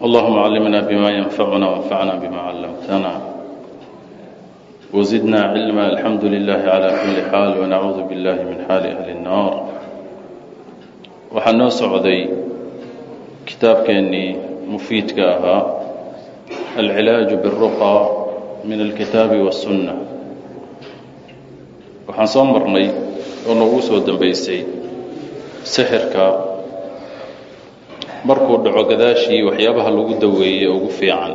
allahuma callimna bima yanfacuna wanfacna bima callamtana wzidna cilma alxamdu lilahi calaa kulli xaal wanacuudu billahi min xaali ahli nnaar waxaa noo socday kitaabkeennii mufiidka ahaa alcilaaju biاlruqa min alkitaabi waاsunna waxaan soo marnay oo noogu soo dambeysay sixirka markuu dhaco gadaashii waxyaabaha lagu daweeyey ugu fiican.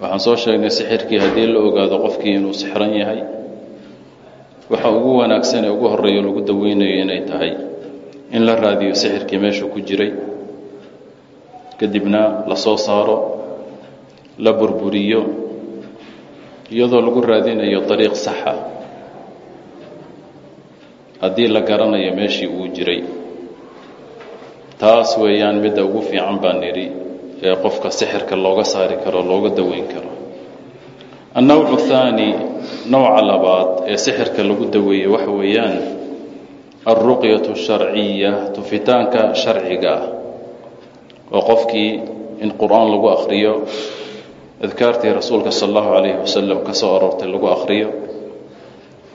Waxaan soo sheegnay sixirkii haddii la ogaado qofkii inuu sixran yahay. Waxa ugu wanaagsan ee ugu horeeyo lagu daweynayo inay tahay in la raadiyo sixirkii meeshuu ku jiray. Kadibna la soo saaro la burburiyo iyadoo lagu raadinayo dariiq saxa. Haddii la garanayo meeshii uu jiray taas weeyaan midda ugu fiican baan nidhi ee qofka sixirka looga saari karo looga daweyn karo. Annowcu thaani nowca labaad ee sixirka lagu daweeye waxa weeyaan alruqyatu sharciya tufitaanka sharciga ah oo qofkii in qur'aan lagu akhriyo adkaartii rasuulka sala allahu calayhi wasalam ka soo aroortay lagu akhriyo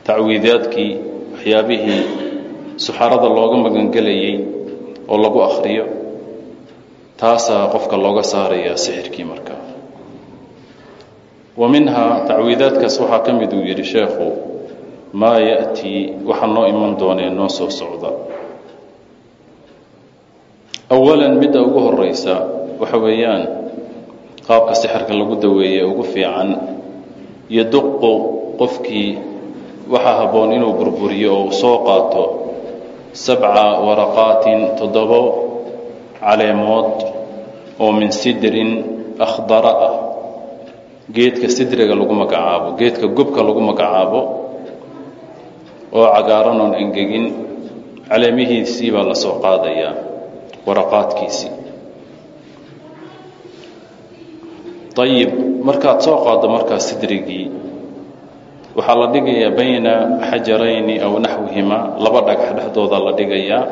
tacwiidaadkii waxyaabihii suxarada looga magangelayey oo lagu akhriyo taasaa qofka looga saarayaa sixirkii markaa wa minhaa tacwiidaadkaas waxaa ka mid uu yidhi sheekhu maa ya'tii waxa noo iman doonee noo soo socda. Awalan midda ugu horeysa waxa weeyaan qaabka sixirka lagu daweeye ugu fiican yoduqu qofkii waxaa habboon inuu burburiyo oo uu soo qaato sabca waraqaatin toddobo caleemood oo min sidrin akhdara ah geedka sidriga lagu magacaabo geedka gubka lagu magacaabo oo cagaaran oon engegin caleemihiisii baa la soo qaadayaa waraqaadkiisii ayib markaad soo qaaddo markaa sidrigii waxaa la dhigayaa bayna xajarayni aw naxwihima laba dhagax dhexdooda la dhigayaa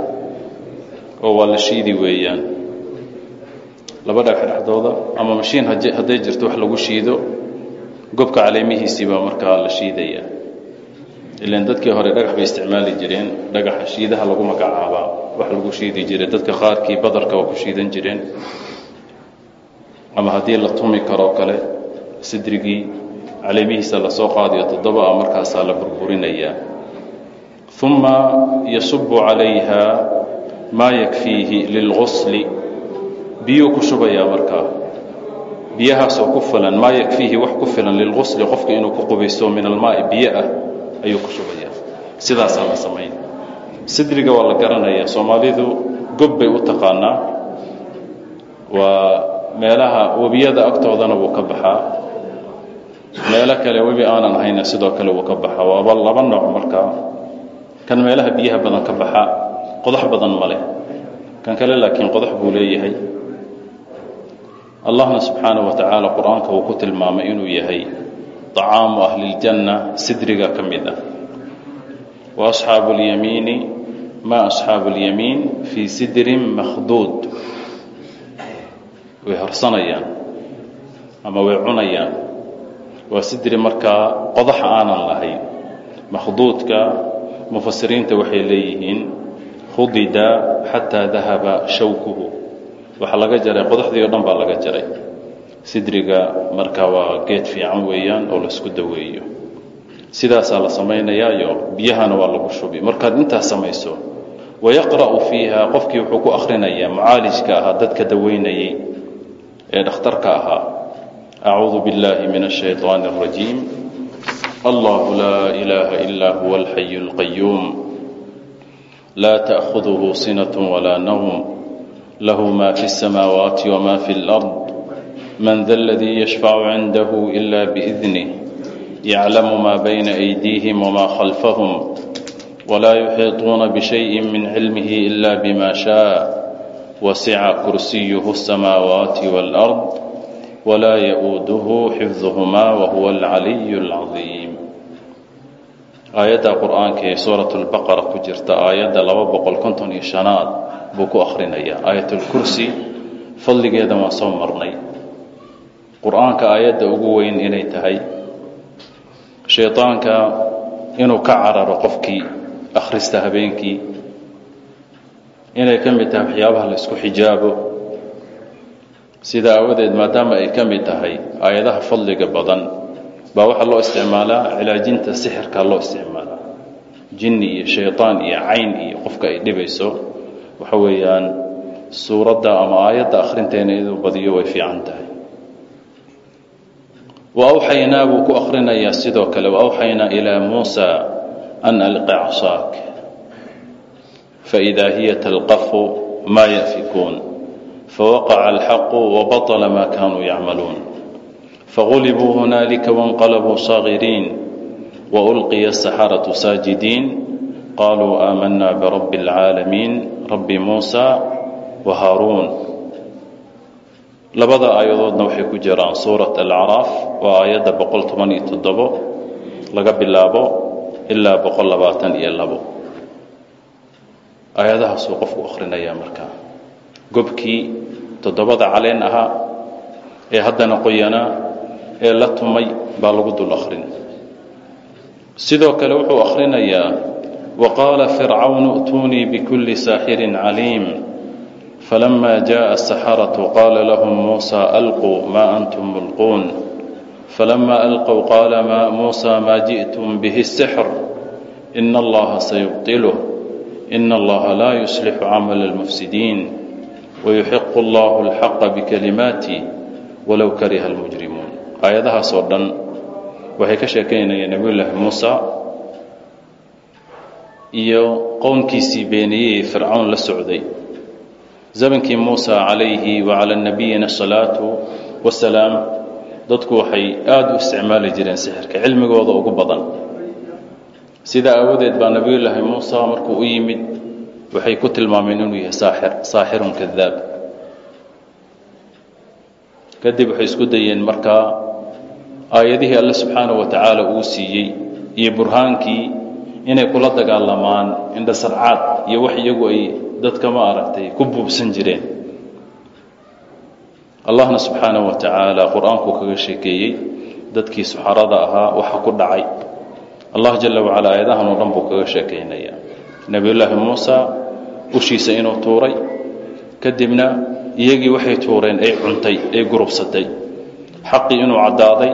oo waa la shiidi weeyaan. Laba dhagax dhexdooda ama mashiin hadday jirto wax lagu shiido gobka caleemihiisii baa markaa la shiidayaa ilan dadkii hore dhagax bay isticmaali jireen dhagaxa shiidaha lagu magacaabaa wax lagu shiidi jiray dadka qaarkii badarka waa ku shiidan jireen. Ama haddii la tumi karoo kale sidrigii caleemihiisa la soo qaadayo toddoba a markaasaa la burburinayaa. Uma yasubu calayha maa yakfiihi lilgusli biyuu ku shubayaa markaa biyahaasoo ku filan maa yakfiihi wax ku filan lilgusli qofka inuu ku qubaysto min almaai biyo ah ayuu ku shubayaa. Sidaasaa la samayn. Sidriga waa la garanayaa. Soomaalidu gob bay u taqaanaa. Waa meelaha webiyada agtoodana wuu ka baxaa meelo kale webi aanan hayna sidoo kale wuu ka baxa waaba laba nooc markaa kan meelaha biyaha badan ka baxa qodax badan ma leh kan kale laakiin qodax buu leeyahay allahna subxaanaه wa tacaala qur-aanka uu ku tilmaamay inuu yahay طacaamu ahliljanna sidriga ka mid ah wa asxaabu اlyamiini ma asxaabu اlyamiin fii sidrin makhduud way horsanayaan ama way cunayaan waa sidri markaa qodax aanan lahayn. Makhduudka mufasiriinta waxay leeyihiin khudida xataa dahaba shawkuhu. Waxaa laga jaray qodaxdii o dhan baa laga jaray. Sidriga marka waa geed fiican weeyaan oo la isku daweeyo. Sidaasaa la samaynayaayo biyahana waa lagu shubi. Markaad intaas samayso wayaqra'u fiiha qofkii wuxuu ku akhrinayaa mucaalijka ahaa dadka daweynayey ee dhakhtarka ahaa acuudu biاllahi min الshayطaan الrajiim allahu laa ilaaha ilaa huwa alxayu اlqayuum laa ta'khuduhu sinaة walaa nawm lahu ma fi الsamaawaati wma fi اlأrض من ذا الذي يشفع عنده إلا بإذنه يعلم ما بين أيديهم وما خلفهم ولا يحيطون بشيء من علمه إلا بما شاء وسع كرسيه السماوات والأرض ولا يؤوده حفظهما وهو العلي العظيم aayadda qur-aanka ee suurat lbaqara ku jirta aayadda laba boqol konton iyo shanaad buu ku akhrinayaa aayatulkursi fadligeeda waan soo marnay qur-aanka aayadda ugu weyn inay tahay shaydaanka inuu ka cararo qofkii akhrista habeenkii inay ka mid tahay waxyaabaha la isku xijaabo sida aawadeed maadaama ay ka mid tahay aayadaha fadliga badan baa waxaa loo isticmaalaa cilaajinta sixirka loo isticmaalaa. Jinni iyo shayطaan iyo cayn iyo qofka ay dhibayso waxa weeyaan suuradda ama aayadda akhrinteena inuu badiyo way fiican tahay. Waawxaynaa buu ku akhrinayaa sidoo kale waawxaynaa ilaa muusa an alqi casaak faidaa hiya talqafu maa yafikuun fawaqaca alxaqu wabaطla ma kanuu yacmaluun fagulibuu hunaalika wanqalabuu saagiriin waulqiya asaxaratu saajidiin qaluu aamanaa birabbi اlcaalamiin rabbi muusa wa haaruun labada aayadoodna waxay ku jiraan suurat alacraaf waa aayadda boqol toban iyo toddobo laga bilaabo ilaa boqol labaatan iyo labo aayadahaasuu qofku akhrinayaa markaa gobkii toddobada caleen ahaa ee haddana qoyanaa ee la tumay baa lagu dul akhrin sidoo kale wuxuu akhrinayaa wa qaala fircawnu i'tuunii bikulli saaxirin caliim falama jaءa asaxaratu qaala lahum muusa alquu ma antum mulquun falama alqow qaala muusa maa ji'tum bihi sixr ina allaha sayubطiluh ina allaha laa yuslixu camala اlmufsidiin wayuxiqu allahu alxaqa bikalimaati walow kariha almujrimuun aayadahaas oo dhan waxay ka sheekaynayeen nebiy llaahi muusa iyo qownkiisii beeniyey ee la socday zamankii muusa calayhi wacala nabiyina asalaatu wasalaam dadku waxay aada u isticmaali jireen sixirka cilmigooda ugu badan sidaa aawadeed baa nebiyullaahi muusa markuu u yimid waxay ku tilmaameen inuu yahay saaxir saaxirun kadaab kadib waxay isku dayeen markaa aayadihii alle subxaanahu wa tacaala uu siiyey iyo burhaankii inay kula dagaalamaan indhasarcaad iyo wax iyagu ay dadka ma aragtay ku buubsan jireen. Allahna subxaanahu wa tacaala qur'aankuu kaga sheekeeyey dadkii suxarada ahaa waxa ku dhacay. Allah jala wacala aayadahan oo dhan buu kaga sheekaynaya nebiyullaahi muusa ushiisa inuu tuuray. Kadibna iyagii waxay tuureen ay cuntay ay gurubsatay. Xaqii inuu caddaaday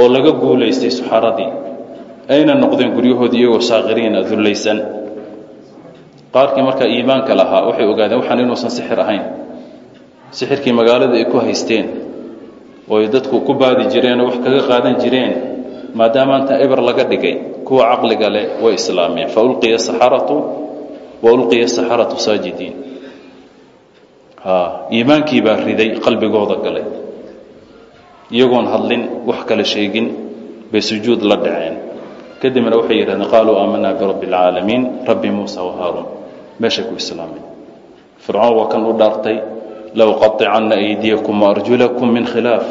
oo laga guulaystay suxaradii ayna noqdeen guryahoodii iyagoo saakiriina dullaysan. Qaarkii markaa iimaanka lahaa waxay ogaadeen waxaan inuusan sixir ahayn. Sixirkii magaalada ay ku haysteen oo ay dadku ku baadi jireenoo wax kaga qaadan jireen maadaama inta laga dhigay kuwa caqliga leh way islaameen fa ulqiya saxaratu wa ulqiya saxaratu saajidiin iimaankii baa riday qalbigooda galay iyagoon hadlin wax kale sheegin bay sujuud la dhaceen kadibna waxay yidhahdeen qaaluu aamanaa birabbi اlcaalamiin rabbi muusa wa haaruun meeshay ku islaameen fircoon waa kan u dhaartay lauqaطicanna aydiyakum waarjulakum min khilaaf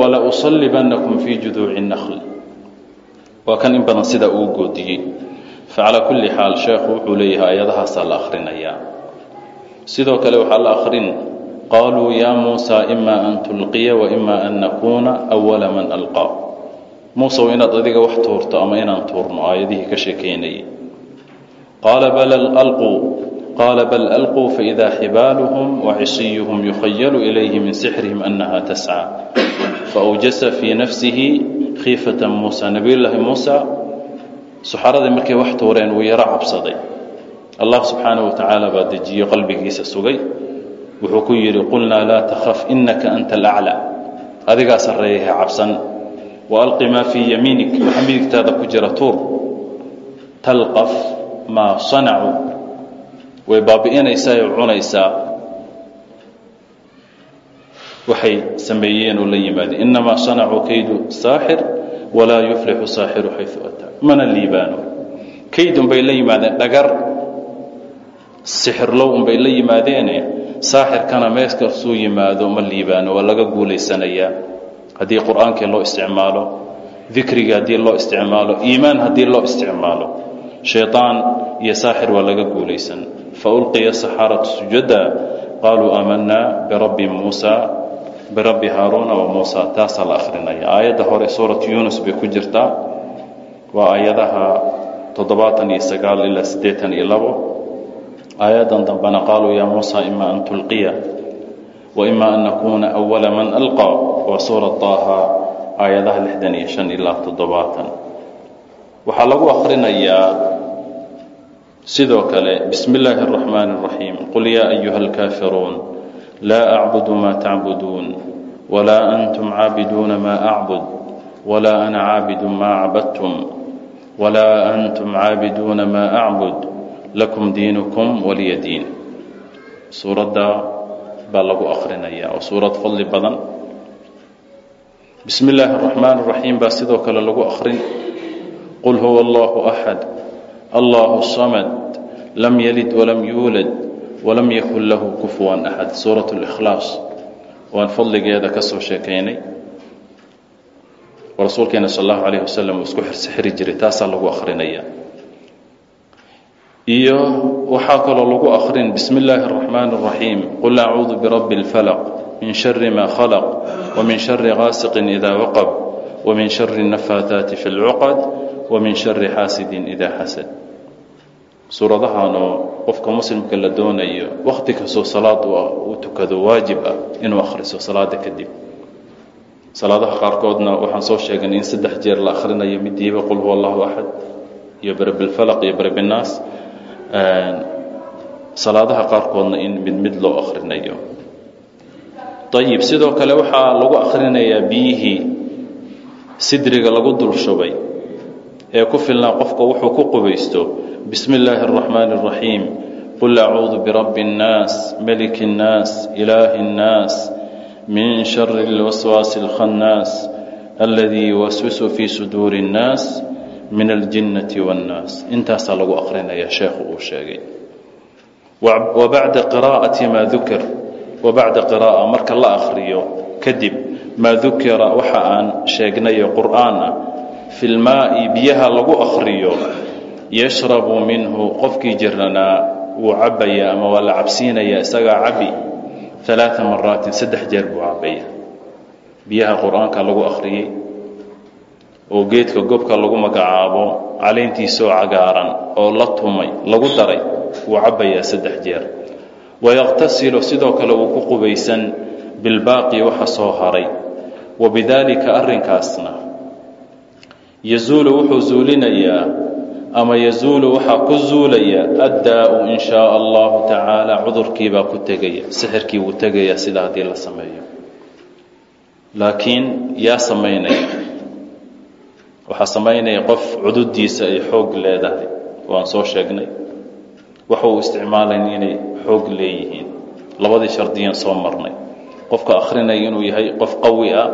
wala usallibannakum fii juduuci الnakhl waa kan in badan sidaa uu goodiyey facalaa kulli xaal sheekhu wuxuu leeyahay ayadahaasaa la akhrinayaa sidoo kale waxaa la akhrin qaaluu yaa muusa ima an tulqiya waima an nakuuna awala man alqaa muusew inaad adiga wax tuurto ama inaan tuurno aayadihii ka sheekaynayay qaala bal alquu qaala bal alquu faإida xibaaluhum wacisiyuhum yukhayalu ilayhi min sixrihim annaha tascى faawjasa fii nafsihi khiifata muusa nebiyullaahi muusa suxaradii markay wax tuureen wuu yaro cabsaday. Allah subxaanaه wa tacaala baa dejiyo qalbigiisa sugay. Wuxuu ku yidhi qulnaa laa takhaf inaka anta alaclى adigaa sarreeyahay cabsan. Waalqi maa fii yamiinik. Waxa midigtaada ku jira tuur. Talqaf maa sanacuu way baabi'inaysaa oo cunaysaa. Waxay sameeyeen oo la yimaadeen innamaa sanacuu kaydu saaxir walaa yuflixu saaxiru xayu ataa mana liibaano. Kayd unbay la yimaadeen dhagar sixirlow unbay la yimaadeene saaxirkana meel kastuu yimaado ma liibaano waa laga guulaysanayaa haddii qur'aankii loo isticmaalo dikrigii haddii loo isticmaalo iimaan haddii loo isticmaalo shayطaan iyo saaxir waa laga guulaysan faulqiya saxaaratu sujada qaaluu aamanaa birabbi muusa birabbi haaruuna wa muusa taasaa la akhrinaya. Aayadda hore suuratu yuunus bay ku jirtaa waa aayadaha toddobaatan iyo sagaal ilaa siddeetan iyo labo. Aayaddan dambena qaaluu yaa muusa ima an tulqiya wa ima an nakuuna awala man alqaa waa suura taaha aayadaha lixdan iyo shan ilaa toddobaatan. Waxaa lagu akhrinayaa sidoo kale bismi illaahi اraxmaani اraxiim qul yaa ayuha alkaafiruun laa acbudu maa tacbuduun walaa antum caabiduuna maa acbud walaa ana caabidu maa cabadtum walaa antum caabiduuna maa acbud lakum diinukum waliya diin suuradda baa lagu akrinaya oo suurad fadli badan bismi illaahi اraxmaan اraxiim baa sidoo kale lagu akrin qul huwa allahu axad allahu samad lam yalid walam yuulad walam yakun lahu kufuwan axad suurat اlkhlaas waan fadligeeda ka soo sheekaynay rasuulkeena sal allahu alayh wasalam uu isku xiri jiray taasaa lagu akrinaya iyo waxaa kaloo lagu akrin bismi illaahi اraxmaan اraxiim qul acuudu birabbi اlfalq min shari ma khalaq wmin shari gaasiqin ida waqab wmin shari nafaataati fi اlcuqad wmin shari xaasidin ida xasad suuradahanoo qofka muslimka la doonayo wakhti kastoo salaad uu tukado waajib ah inuu akhriso salaada kadib salaadaha qaarkoodna waxaan soo sheegan in saddex jeer la akhrinayo midiiba qul huwa allahu axad iyo berebilfalaq iyo berebinaas salaadaha qaarkoodna in mid mid loo akhrinayo ayib sidoo kale waxaa lagu akhrinayaa biyihii sidriga lagu dul shubay ee ku filnaa qofka wuxuu ku qubaysto bismi illaahi اraxmaan اraxiim qul acuudu birabbi اnnaas meliki اnnaas ilaahi اnnaas min shari اlwaswaasi اlkhannaas aladii yuwaswisu fii suduuri اnnaas min aljinnati waاnnaas intaasaa lagu akrinaya sheekhu uu sheegay wa bacda qiraa'ati maa dukir wa bacda qiraa'a marka la akhriyo kadib maa dukira waxa aan sheegnayo qur'aan ah fi lmaa'i biyaha lagu akhriyo yashrabu minhu qofkii jiranaa wuu cabbaya ama waa la cabsiinaya isagaa cabbi alaaa maraatin saddex jeer buu cabbaya biyaha qur'aanka lagu akhriyey oo geedka gobka lagu magacaabo caleyntiisoo cagaaran oo la tumay lagu daray wuu cabbayaa saddex jeer wayaqtasilu sidoo kale wuu ku qubaysan bilbaaqi waxa soo haray wa bidaalika arrinkaasna yazuulu wuxuu zuulinayaa ama yazuulu waxaa ku zuulaya addaa'u in shaaa allahu tacaala cudurkiibaa ku tegaya sixirkii wuu tegayaa sida haddii la sameeyo. Laakiin yaa samaynaya waxaa samaynaya qof cududiisa ay xoog leedahay waan soo sheegnay. Waxa uu inay xoog leeyihiin. Labadii shardiyaan soo marnay. Qofka akhrinaya inuu yahay qof qawi ah.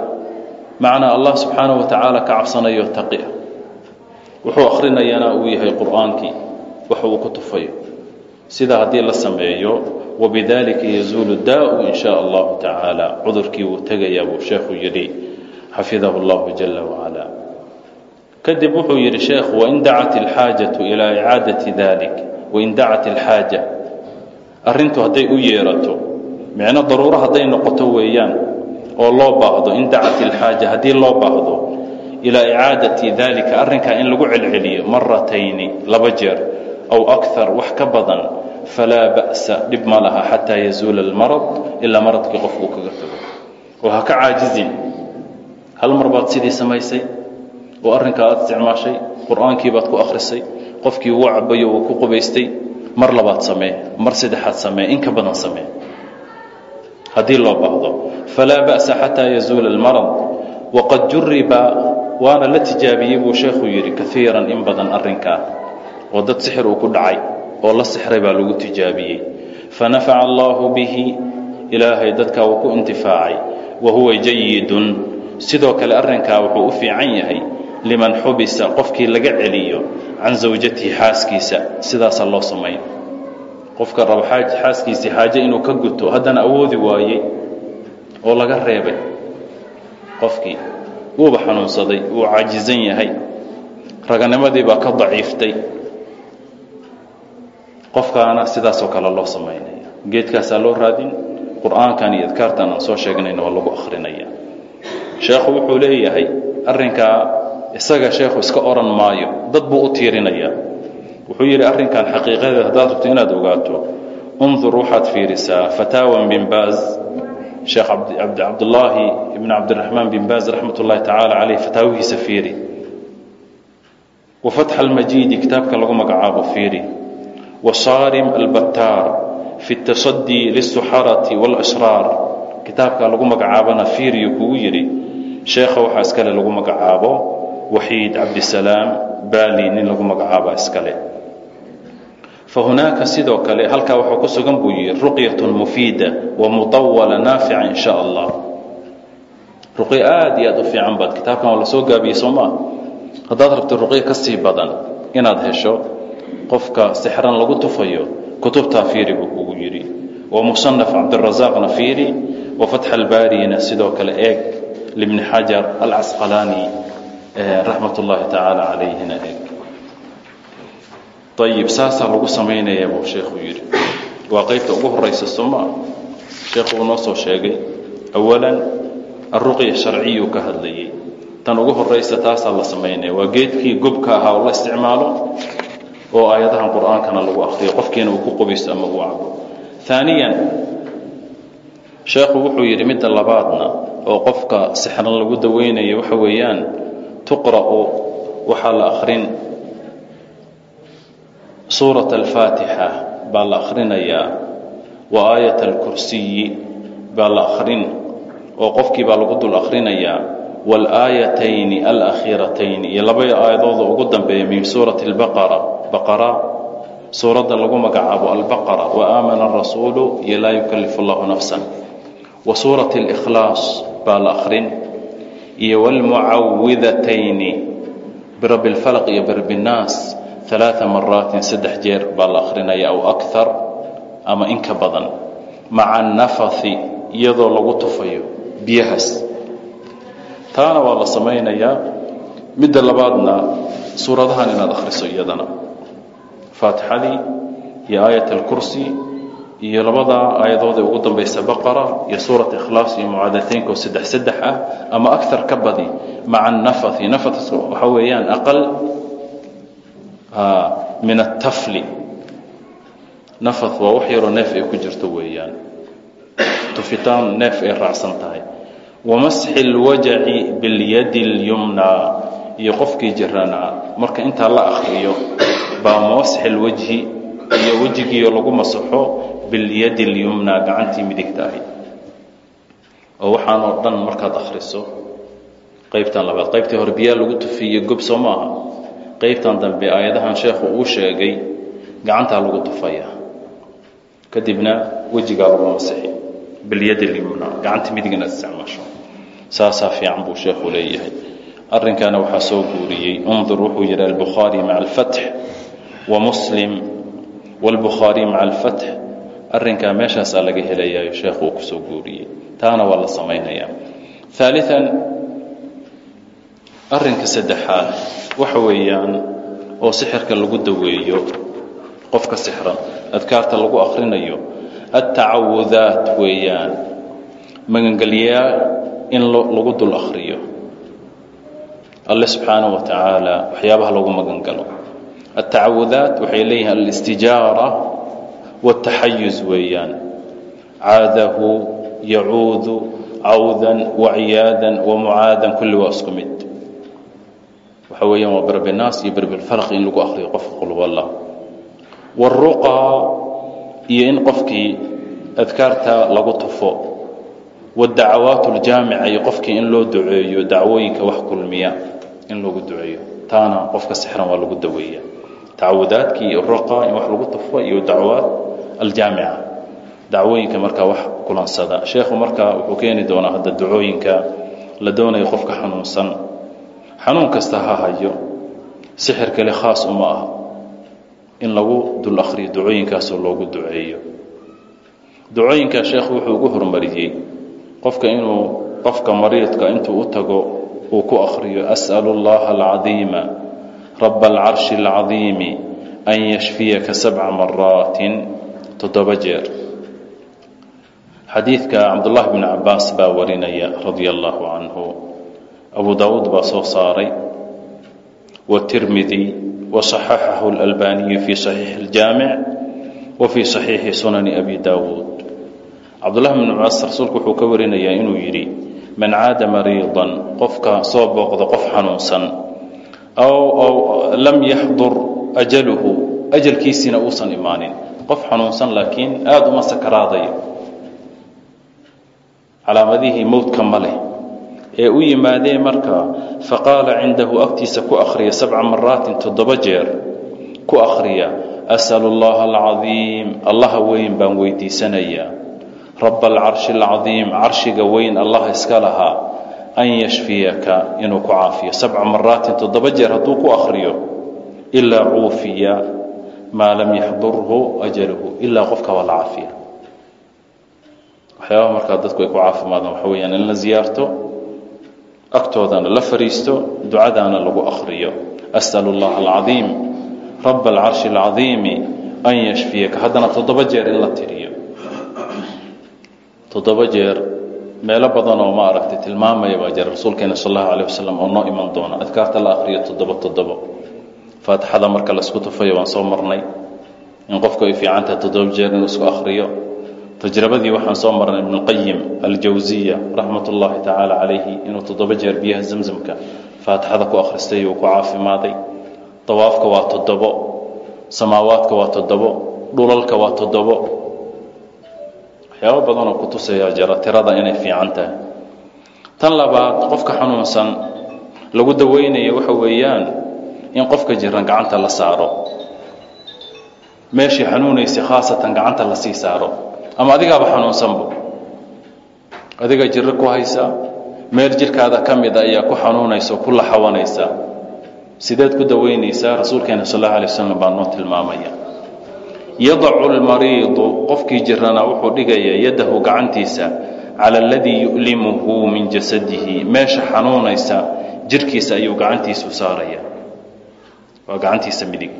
Macnaa allah subxaanaه wa tacaala ka cabsanayo taqi ah wuxuu akhrinayana uu yahay qur'aankii wax uu ku tufayo sida haddii la sameeyo wabidaalika yazuulu daa'u in shaa allahu tacaala cudurkii wuu tegayaa buu sheekhu yidhi xafidahu allahu jala wacala kadib wuxuu yidhi sheekhu wain dacat ilxaajatu ilaa icaadati dalik wain dacat ilxaaja arrintu hadday u yeerato micno daruuro hadday noqoto weeyaan oo loo baahdo in dacat ilxaaja haddii loo baahdo ilaa icaadati dalika arrinkaa in lagu celceliyo maratayni laba jeer aw akar wax ka badan falaa ba'sa dhib ma laha xataa yazuula almarad ilaa maradkii qofkuu kaga tago. Oo ha ka caajizin? Hal mar baad sidii samaysay? Oo arrinkaa aad isticmaashay? Qur'aankii baad ku akhrisay? Qofkii wuu cabayo wuu ku qubaystay? Mar labaad samee mar saddexaad samee in ka badan samee. Haddii loo baahdo. Falaa ba'sa xataa yazuula almarad. Waqad juriba waana la tijaabiyey buu sheekhu yidhi kaiiran in badan arrinkaa oo dad sixir uu ku dhacay oo la sixray baa lagu tijaabiyey. Fanafaca allaahu bihi ilaahay dadkaa uu ku intifaacay wa huwa jayidun sidoo kale arrinkaa wuxuu u fiican yahay liman xubisa qofkii laga celiyo can zawjatihi xaaskiisa. Sidaasaa loo samayn qofka raba xaaskiisii xaaje inuu ka guto haddana awoodi waayey oo laga reebay qofkii wuuba xanuunsaday wuu caajizan yahay. Raganimadii baa ka daciiftay. Qofkaana sidaasoo kale loo samaynaya. Geedkaasaa loo raadin qur'aankan iyo adkaartan aan soo sheegnayna waa lagu akrinaya sheekhu wuxuu leeyahay arrinkaa isaga sheekhu iska oran maayo dad buu u tiirinaya wuxuu yidhi arrinkan xaqiiqadeed haddaad rabto inaad ogaato undur waxaad fiirisaa fataawan bin baaz sheekh cabdulaahi ibn cabdiraxmaan bin baaz raxmat ullahi tacaala caleyh fataawihiisa fiiri. Wa fatxa almajiidi kitaabka lagu magacaabo fiiri. Wa saarim albattaar fi tasadii liلsuxarati wاlashraar kitaabka lagu magacaabana fiiriyo kugu yidhi sheekha waxaa iskale lagu magacaabo. Waxiid cabdisalaam baali nin lagu magacaaba iskale fahunaaka sidoo kale halkaa waxaa ku sugan buu yihi ruqyat mufiida wamuطawala naafica in sha allah. Ruqyo aad iyo aad u fiican baad kitaabkan waa la soo gaabiyey soo maa haddaad rabto ruqyo ka badan inaad hesho qofka sixran lagu tufayo kutubtaa fiiri buu kugu yidhi. Wa musanaf cabdirasaaqna fiiri wa fatxa albaarina sidoo kale eeg libni xajar alcasqalaani raxmat ullaahi tacaala calayhina eeg ayib saasaa lagu samaynayaa buu sheekhu yidhi waa qaybta ugu horaysa somaa sheekhu uu noo soo sheegay awalan alruqya sharciyuu ka hadlayey tan ugu horaysa taasaa la samaynaya waa geedkii gobka ahaa oo la isticmaalo oo aayadahan qur'aankana lagu akriyo qofkiina uu ku qubaysto ama uu cabo aaniyan sheekhu wuxuu yidhi midda labaadna oo qofka sixran lagu daweynayo waxa weeyaan tuqra'u waxaa la akrin suurat alfaatixa baa la akhrinayaa wa aayat alkursiyi baa la akrin oo qofkii baa lagu dul akhrinayaa waalaayatayni alakhiiratayni iyo laba aayadooda ugu dambeeya min suurati albaqara baqara suuradda lagu magacaabo albaqara wa aamana arasuulu iyo laa yukallifu allahu nafsan wa suurati اlikhlaas baa la akrin iyo wاlmucawidatayni birabbi اlfalq iyo birabbi الnaas ثalaaثa maraatin saddex jeer baa la akrinaya aw akar ama in ka badan maca nafahi iyadoo lagu tufayo biyahaas taana waa la samaynayaa midda labaadna suuradahan inaad akhriso iyadana faatixadii iyo aayat alkursi iyo labada aayadood ee ugu dambaysa baqara iyo suurat ikhlaas iyo mucaadateynka oo saddex saddex ah ama akar ka badi maca nafahi nafas waxaa weeyaan aqal min atafli nafath waa wax yaroo neef ay ku jirto weeyaan tufitaan neef ay raacsan tahay wamasxi اlwajaci biاlyadi اlyumnaa iyo qofkii jiranaa marka intaa la akriyo baa masxi اlwajhi iyo wejigiio lagu masaxo biاlyadi اlyumnaa gacantii midigta ahayd oo waxaan oo dhan markaad akhriso qaybtan labaad qaybtii hore biyaa lagu tufiye gob soo maaha qaybtan dambe aayadahan sheekhu uu sheegay gacantaa lagu tufaya kadibna wejigaa lagu masixi bilyadi gacanta midigna isticmaasho. Saasaa fiican buu sheekhu leeyahay. Arrinkaana waxaa soo guuriyey undur wuxuu yidhi albukhaari maca alfatx wa muslim wاlbukhaari maca alfatx arrinkaa meeshaasaa laga helayayo sheekhu uu ku soo guuriyey. Taana waa la samaynayaa. Aalian arrinka saddexaad waxa weeyaan oo sixirka lagu daweeyo qofka sixran adkaarta lagu akhrinayo altacawudaat weeyaan magangelyaa in lagu dul akhriyo. Alle subxaanaه wa tacaala waxyaabaha lagu magangalo. Altacawudaat waxay leeyihiin alistijaara wاtaxayuz weeyaan. Caadahu yacuudu cawdan waciyaadan wamucaadan kulli waa isku mid waxaa weeyaan waa barbinaas iyo barbilfalaq in lagu akhriyo qofka qulwalla waruqaa iyo in qofkii adkaarta lagu tufo. Wadacawaat uljaamica iyo qofkii in loo duceeyo dacwooyinka wax kulmiya in lagu duceeyo. Taana qofka sixran waa lagu daweeya. Tacawudaadkii iyo ruqa in wax lagu tufo iyo dacwaat aljaamica. Dacwooyinka markaa wax kulansada. Sheekhu markaa wuxuu keeni doonaa hadda ducooyinka la doonayo qofka xanuunsan xanuun kasta ha hayo. Sixir kale khaas uma ah in lagu dul akhriyo ducooyinkaasoo loogu duceeyo. Ducooyinkaa sheekhu wuxuu ugu horumariyey qofka inuu qofka mariidka intuu u tago uu ku akhriyo as'alu اllaha alcadiima raba alcarshi اlcadiimi an yashfiyaka sabca maraatin toddoba jeer. Xadiidka cabdullahi bn cabaas baa warinaya radia allahu canhu abu daawuud baa soo saaray watirmidi waصaxaxahu اlalbaniyu fi صaxiixi اljaamic wa fii صaxiixi sunani abi daawuud cabdullahi bn cabaas rasuulku wuxuu ka warinayaa inuu yidhi man caada mariidan qofka soo booqda qof xanuunsan aw lam yaxdur ajaluhu ajalkiisiina uusan imaanin qof xanuunsan laakiin aada uma sakaraadayo calaamadihii mowdka ma leh ee u yimaadee markaa faqaala cindahu agtiisa ku akhriya sabca maraatin toddoba jeer. Ku akhriya asalu اllaha alcadiim allaha weyn baan weydiisanayaa. Raba alcarshi alcadiim carshiga weyn allah iska lahaa. An yashfiyaka inuu ku caafiyo. Sabca maraatin toddoba jeer hadduu ku akhriyo ilaa cuufiya maa lam yaxdurhu ajaluhu ilaa qofka la caafiya. Waxyaabaha markaa dadku ay ku caafimaadaan waxa weyaan in la ziyaarto agtoodana la fariisto ducadaana lagu akhriyo. As'al اllaha alcadiim raba alcarshi alcadiimi an yashfiyaka. Haddana toddoba jeer in la tiriyo. Toddoba jeer meelo badan oo ma aragtay tilmaamaya baa jira rasuulkeena sal allahu alayh wasalam oo noo iman doona. Adkaarta la akhriyo toddoba toddobo faatixada marka la isku tufayo waan soo marnay. In qofku ay fiican tahay toddoba jeer inuu isku akhriyo tajrabadii waxaan soo marnay ibnuqayim aljawsiya raxmat ullaahi tacaala calayhi inuu toddoba jeer biyaha zamzamka faatixada ku akhristay uu ku caafimaaday. Dawaafka waa toddobo samaawaadka waa toddobo dhulalka waa toddobo. Waxyaabo badanoo ku tusayaa jira tirada inay fiican tahay. Tan labaad qofka xanuunsan lagu daweynayo waxa weeyaan in qofka jiran gacanta la saaro. Meeshii xanuunaysay khaasatan gacanta la saaro ama adigaaba xanuunsanbo adiga jiro ku haysa meel jirkaada ka mid a ayaa ku xanuunaysa ku laxawanaysa. Sideed ku daweynaysaa rasuulkeena sal allahu alay wasalam baa noo tilmaamaya. Yadacu lmariidu qofkii jirana wuxuu dhigayaa yadahu gacantiisa cala aladii yu'limuhu min jasadihi. Meesha xanuunaysa jirkiisa ayuu gacantiisu saaraya waa gacantiisa midig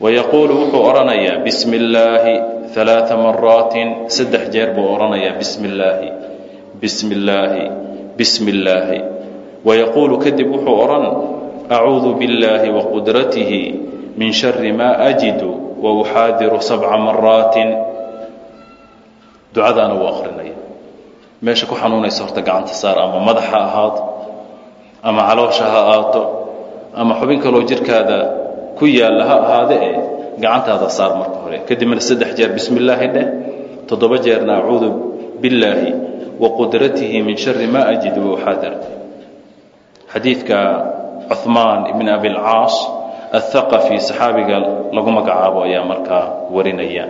wayaquulu wuxuu odhanayaa bismi illaahi alaaa maraatin saddex jeer buu odhanayaa bismi illaahi bismi illaahi bismi illaahi wayaquulu kadib wuxuu odhan acuudu billaahi waqudratihi min shari maa ajidu wauxaadiru sabca maraatin ducadaana wuu akhrinaya meesha ku xanuunaysa horta gacanta saar ama madax ha ahaato ama caloosha ha ahaato ama xubin kaloo jirkaada ku yaalla ha ahaade e gacantaada saar marka hore. Kadibna saddex jeer bismi illaahi dheh. Toddoba jeerna acuudu billaahi waqudratihi min shari maa ajidu wauxaadir xadiidka cuhmaan ibn abilcaas athaqafi saxaabiga lagu magacaabo ayaa markaa warinaya.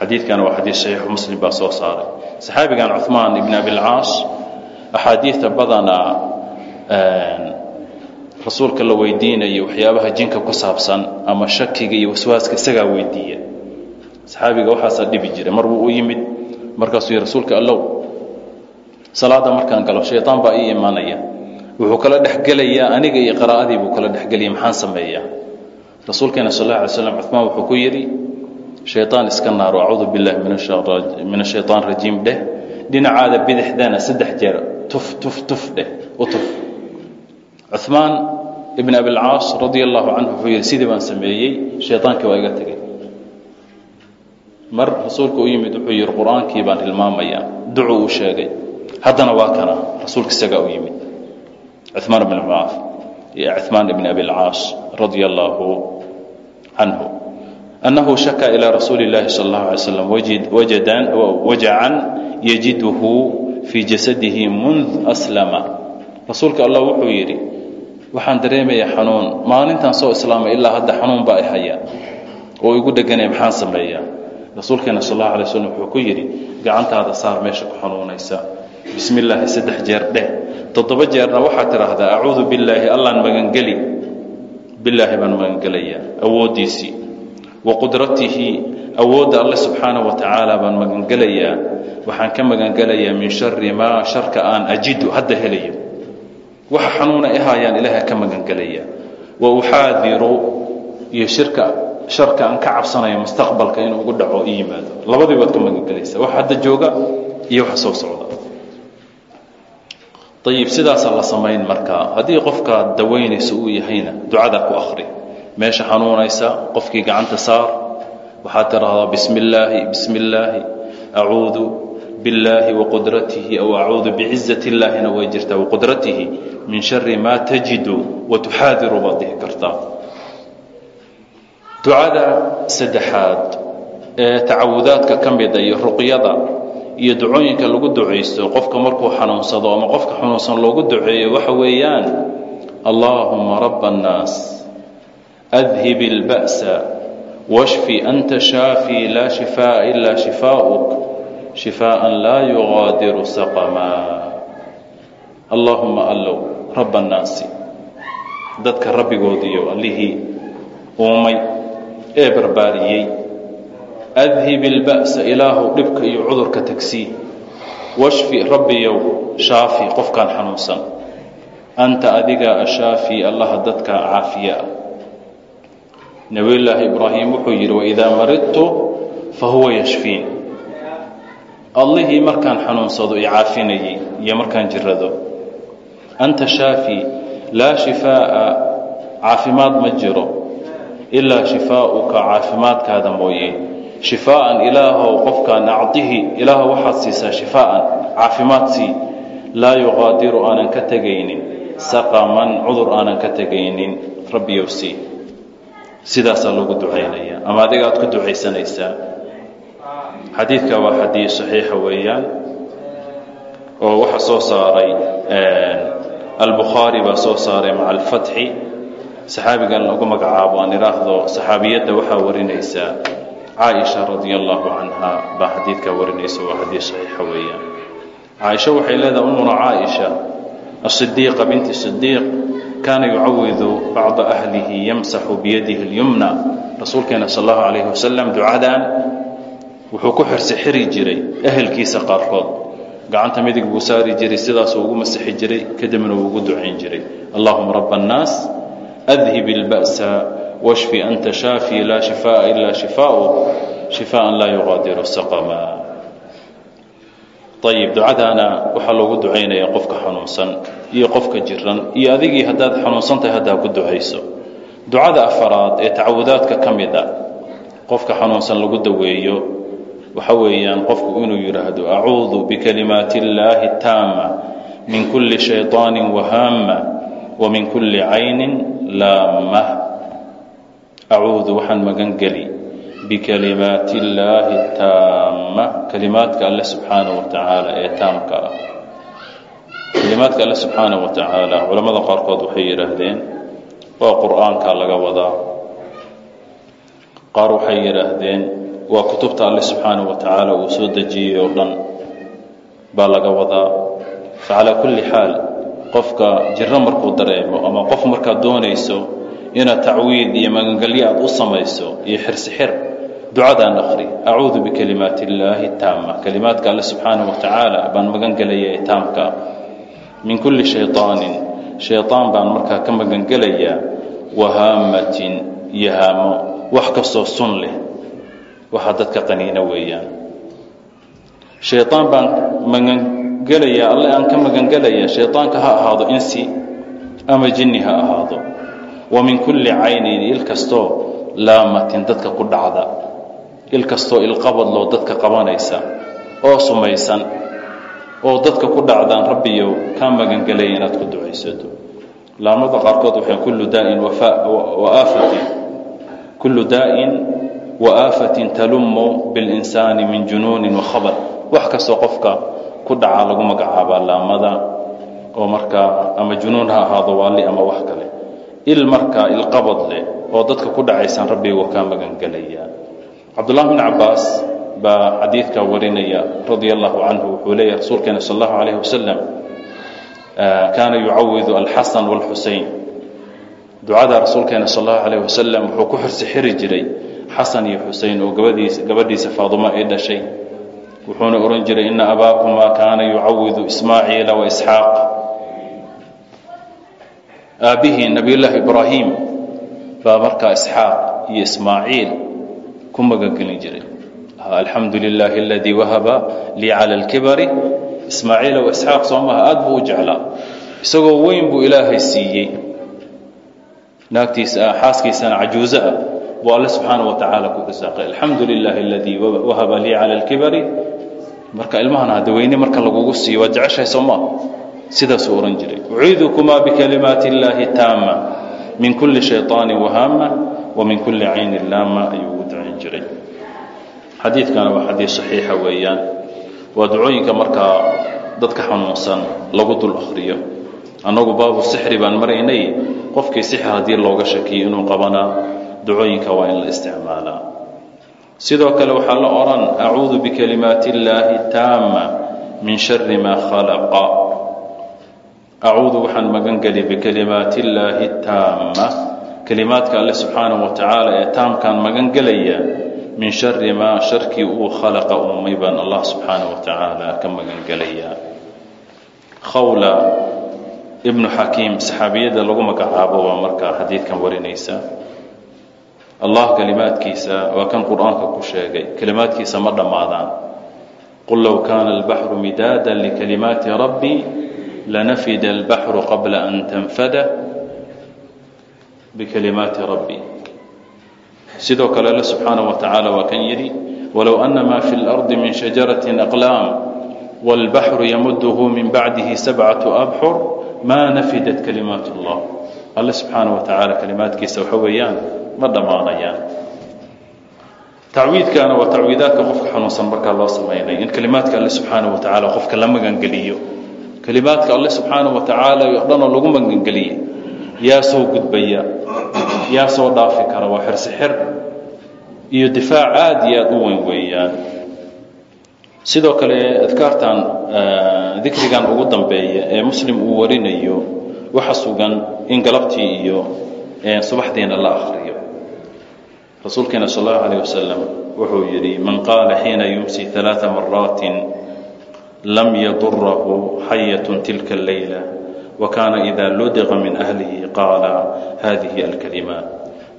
Xadiidkana waa xadiid saxiixu muslim baa soo saaray. Saxaabigan cuhmaan ibn abilcaas axaadiidta badanaa rasuulka la weydiinaya waxyaabaha jinka ku saabsan ama shakiga iyo waswaaska isagaa weydiiya. Saxaabiga waxaasaa dhibi jira mar wuu u yimid markaasuu yih rasuulka allow salaada markaan galo shayaan baa ii imaanaya. Wuxuu kala dhexgelayaa aniga iyo qiraa'adii buu kala dhexgelaya maxaan sameeyaa? Rasuulkeena sal alla alay slam cumaan wuxuu ku yidhi shayaan iska naaro acuudu billahi min ashayaan rajiim dheh. Dhinacaada bidixdana saddex jeer tuf tuf tuf dheh u tuf cumaan ibn abilcaas radia allahu canhu wuxuu yidhi sidii baan sameeyey shaydaankii waa iga tegay mar rasuulka u yimid wuxuu yidhi qur'aankii baan hilmaamayaa ducu uu sheegay. Haddana waa kana. Rasuulka isagaa u yimid. Cumaan ibn caaf iyo cumaan ibn abilcaas radia allaahu canhu annahu shaka ilaa rasuuli اllaahi sal اllahu alay slam wajacan yajiduhu fii jasadihi mund aslama. Rasuulka allah wuxuu yidhi waxaan dareemayaa xanuun. Maalintaan soo islaamay ilaa hadda xanuun baa i haya oo igu dheganaya maxaan sameeyaa? Rasuulkeena sal allahu alay slam wuxuu ku yidhi gacantaada saar meesha ku xanuunaysa. Bismi saddex jeer dheh. Toddoba jeerna waxaad tidhaahdaa acuudu billaahi allaan magangeli bilaahi baan magangelayaa awooddiisii. Wa qudratihi awoodda alle subxaana wa tacaala baan magangelayaa. Waxaan ka magangelayaa min shari maa sharka aan ajidu. Hadda helayo waxa xanuuna ihaayaan ilaaha ka magangelayaa wa uxaadiru iyo shirka sharka aan ka cabsanayo mustaqbalka inuu ugu dhaco i yimaado. Labadii baad ka magangelaysaa wax hadda jooga iyo waxa soo socda. Ayib sidaasaa la samayn markaa haddii qofka dawaynaysa uu yahayna ducadaa ku akri meesha xanuunaysa qofkii gacanta saar. Waxaad illaahi bismi illaahi acuudu billaahi waqudratihi aw acuudu bicizat illaahina way jirtaa waqudratihi min shari maa tajidu wa tuxaadiru baad dhihi kartaa ducada saddexaad ee tacawudaadka ka mida iyo ruqyada iyo ducooyinka lagu ducaysto qofka markuu xanuunsado ama qofka xanuunsan loogu duceeyo waxa weeyaan allaahuma raba annaas adhib اlba'sa washfi anta shaafi laa shifaaءa ilaa shifaa'uk shifaaءa laa yugaadiru saqama allaahuma allow raba annaasi dadka rabbigoodiyo allihii uumay ee barbaariyey adhib ilba'sa ilaahow dhibka iyo cudurka tagsii washfi rabbiyow shaafi qofkaan xanuunsan anta adigaa ashaafi allaha dadka caafiya ah nebiyullaahi ibraahim wuxuu yidhi waidaa maridtu fa huwa yashfiin allihii markaan xanuunsado i caafinayey iyo markaan jirado anta shaafi laa shifaa'a caafimaad ma jiro. Ilaa shifaa'uka caafimaadkaada mooye. Shifaa'an ilaahow qofkaan acdihi ilaahow waxaad siisaa shifaa'an caafimaad sii. Laa yuqaadiru aanan ka tegaynin. Saqaman cudur aanan ka tegaynin. Rabbiyow sii sidaasaa lagu ducaynayaa ama adiga aad ku ducaysanaysaa xadiidka waa xadiid saxiixa weeyaan oo waxa soo saaray albukhaari baa soo saaray maca alfatxi. Saxaabigan lagu magacaabo aan idhaahdo saxaabiyadda waxaa warinaysaa caaisha radia allahu canha baa xadiidkaa warinaysa waa xadiid saxiixa weeyaan. Caaisha waxay leedahay umuna caaisha asidiiqa binti sidiiq kaana yucawidu bacda ahlihi yamsaxu biyadihi اlyumna rasuulkeena sal allahu calayhi wasalam ducadan wuxuu ku xirsi xiri jiray ehelkiisa qaarkood. Gacanta midig buu saari jiray sidaasuu ugu masixi jiray kadibna uu ugu ducayn jiray. Allahuma raba annaas adhib ilba'sa washfi anta shaafi laa shifaaءa ilaa shifaa'uk shifaءan laa yuqaadiru saqama. Ayib ducadaana waxaa loogu ducaynaya qofka xanuunsan iyo qofka jiran iyo adigii haddaad xanuunsan tahay haddaa ku ducayso. Ducada afaraad ee tacawudaadka ka mid a qofka xanuunsan lagu daweeyo waxa weeyaan qofku inuu yidhaahdo acuudu bikalimaati illaahi taama min kulli shayطaani wahaama wa min kulli caynin laamah acuudu waxaan magan geli bikalimaati illaahi taama kalimaadka alle subxaanaه wa tacaala ee taamka ah kalimaadka alle subxaanaه wa tacaala culamada qaarkood waxay yidhaahdeen waa qur'aanka laga wadaa qaar waxay yidhaahdeen waa kutubta alle subxaanaه wa tacaala uu soo dejiyey oo dhan baa laga wadaa facalaa kulli xaal qofka jiro markuu dareemo ama qof markaad doonayso inaad tacwiid iyo magangelyo aad u samayso iyo xirsi xir ducadaan akhri acuudu bikalimaati illaahi taama kalimaadka alle subxaanaه wa tacaala baan magan gelaya ee taamka min kulli shayطaanin shayطaan baan markaa ka magan gelayaa wahaamatin iyo haamo wax kastoo sun leh waxaa dadka qaniina weeyaan. Shayطaan baan magangelayaa alle aan ka magangelayaa shayطaanka ha ahaado insi ama jinni ha ahaado. Wa min kulli caynin il kastoo laamatin dadka ku dhacda. Il kastoo ilqabadloo dadka qabanaysa oo sumaysan oo dadka ku dhacdaan rabbiyow kaa magangelaya inaad ku ducaysato. Laamada qaarkood waxay kullu daa'in waaafatin kullu daa'in wa aafatin talummu biاlinsaani min junuunin wakhabar wax kastoo qofka ku dhaca lagu magacaabaa laamada oo markaa ama junuun ha ahaado waali ama wax kale. Il markaa ilqabad leh oo dadka ku dhacaysaan rabbiga kaa magangelayaa cabdullah bn cabaas baa xadiidka warinaya radia allahu canhu wuxuu leeyahy rasuulkeena sal allahu alayh wasalam kaana yucawidu alxasan wاlxusein ducada rasuulkeena sal allahu alayh wasalam wuxuu ku xirsi xiri jiray xasan iyo xusein oo gabadhiisa faadumo ay dhashay. Wuxuuna ohan jiray ina abaakumaa kaana yucawidu ismaaciila waisxaaq aabbihii nabiyullaahi ibraahim baa markaa isxaaq iyo ismaaciil ku magangelin jiray. Alxamdu lilaahi aladii wahaba lii cala alkibari. Ismaaciila waisxaaq soo maha aad buu u jeclaa. Isagoo weyn buu ilaahay siiyey. Naagtiisa ah xaaskiisana cajuuso ah buu alle subxaana wa tacaala ku risaaqay alxamdu lilaahi aladii wahaba lii cala alkibari. Marka ilmahan hadda weyne marka lagugu siiyo waad jeceshahay soo maa sidaasuu ohan jiray. Uciidukumaa bikalimaati illaahi taama min kulli shayطaani wahaama wa min kulli caynin laama ayuu ugu ducayn jiray. Xadiidkana waa xadiid saxiixa weeyaan. Waa ducooyinka markaa dadka xanuunsan lagu dul akhriyo. Annagu baabu sixri baan maraynay qofkii sixir haddii looga shakiyo inuu qabanaa ducooyinka waa in la isticmaalaa. Sidoo kale waxaa la odhan acuudu bikalimaati illaahi taama min shari maa khalaqa. Acuudu waxaan magan geli bikalimaati illaahi taama kelimaadka alle subxaanahu wa ee taamkaan magan min shari maa sharkii uu khalaqa uumay baan allah subxaanahu wa ka magan khawla ibnu xakiim saxaabiyadda lagu magacaabo waa markaa xadiidkan warinaysa allah kelimaadkiisa waa kan qur-aanka ku sheegay kelimaadkiisa ma dhammaadaan qul low kaana albaxru midaada likalimaati rabbi lanafida albaxru qabla an tanfada bikalimaati rabbi sidoo kale alle subxaanaه wa tacaala waa kan yidhi walow ana ma fi اlardi min shajaraةi aqlaam wاlbaxru yamuduhu min bacdihi sabcaة abxur ma nafidat kalimaat اllah alle subxaanaه wa tacaala kalimaadkiisa waxa weeyaan ma dhammaanayaan. Tacwiidkaana waa tacwiidaadka qofka xanuunsan markaa loo samaynay in kalimaadka alle subxaanaه wa tacaala qofka la magangeliyo. Kalimaadka alle subxaanaه wa tacaala o dhanoo lagu magangeliye yaa soo gudbaya. Yaa soo dhaafi kara. Waa xirsi xir iyo difaac aada iyo aada u weyn weeyaan. Sidoo kale adkaartan dikrigan ugu dambeeya ee muslim uu warinayo waxa sugan in galabtii iyo subaxdiina la akhriyo rasuulkeena sal allahu alayh wasalam wuxuu yidhi man qaala xiina yumsi ثalaaثa maraatin lam yadurahu xayatu tilka اleyla وكان إذا لdغa min أهlihi qaala hadihi الكلiمaaت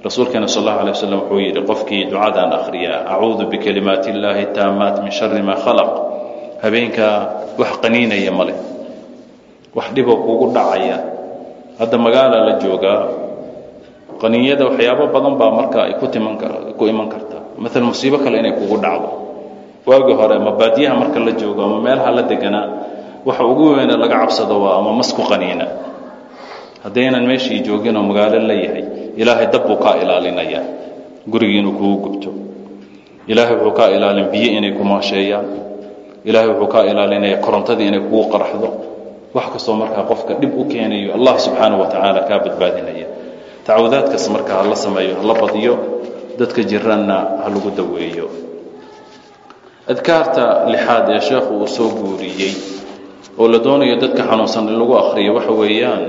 rasuulkeena sal الlaه عليه وsلم wuxuu yidhi qofkii ducadan akhriya acuudu bikalimaati الlahi taamaat min شhari ma khalq habeenkaa wax qaniinaya male wax dhiboo kugu dhacaya hadda magaala la joogaa qaniinyada waxyaabo badan baa marka ku iman karta. Maala musiibo kale inay kugu dhacdo. Waagi hore ma baadiyaha marka la joogo ama meelaha la deganaa waxa ugu weyne laga cabsado waa ama masku qaniina. Haddaynan meeshii joogin oo magaalo la yahay ilaahay dab buu kaa ilaalinaya. Gurigii inuu kugu gubto. Ilaahay wuxuu kaa ilaalin biyo inay ku maasheeyaan ilaahay wuxuu kaa ilaalinaya korontadii inay kugu qaraxdo. Wax kastoo markaa qofka dhib u keenayo allah subxaana wa tacaala kaa badbaadinaya tacawudaadkaas markaa hala sameeyo hala badiyo dadka jiranna ha lagu daweeyo. Adkaarta lixaad ee sheekhu uu soo guuriyey oo la doonayo dadka xanuunsan in lagu akhriyo waxa weeyaan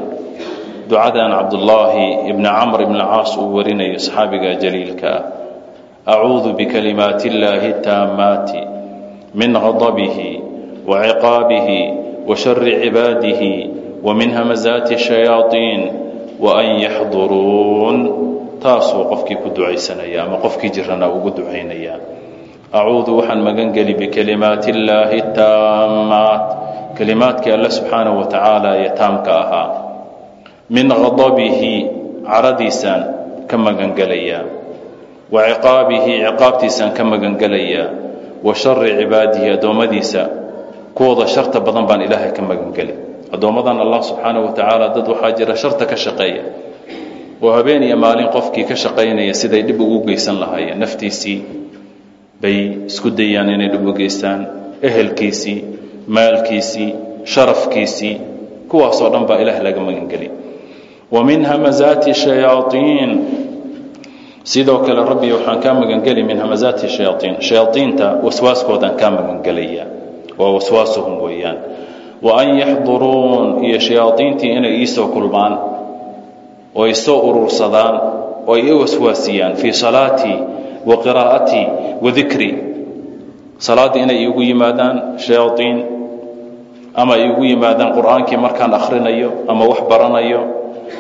ducadan cabdullaahi ibni camr ibn caas uu warinayo saxaabiga jaliilka ah. Acuudu bikalimaati illaahi taamaati min hadabihi wa ciqaabihi wa shari cibaadihi wa min hamazaati shayaaiin wa an yaxduruun taasuu qofkii ku ducaysanaya ama qofkii jirana ugu ducaynaya. Acuudu waxaan magan geli bikalimaati illaahi taamaat kalimaadkii alle subxaanaه wa tacaala ee taamka ahaa. Min hadabihi caradiisaan ka magangelayaa wa ciqaabihi ciqaabtiisaan ka magangelayaa wa shari cibaadihi addoommadiisa. Kuwooda sharta badan baan ilaahay ka magangeli addoommadan allah subxaanaه wa dad waxaa jira sharta ka shaqeeya. Oo habeen iyo maalin qofkii ka shaqaynaya siday dhib ugu geysan lahaayeen. Naftiisii bay isku dayaan inay dhib u geystaan. Ehelkiisii maalkiisii sharafkiisii kuwaasoo dhan baa ilaah laga magangeli. Wa min hamazaati shayaaiin sidoo kale rabbi waxaan kaa magangeli min hamazaati shayaaiin shayaaiinta waswaaskoodaan kaa magangelaya waa waswaasuhum weeyaan wa an yaxduruun iyo shayaaiintii inay iisoo kulmaan oo ay soo urursadaan oo ay i waswaasiyaan fii salaatii wa qiraa'atii wa dikri salaaddii inay iigu yimaadaan shayaaiin ama ay igu yimaadaan qur'aankii markaan akhrinayo ama wax baranayo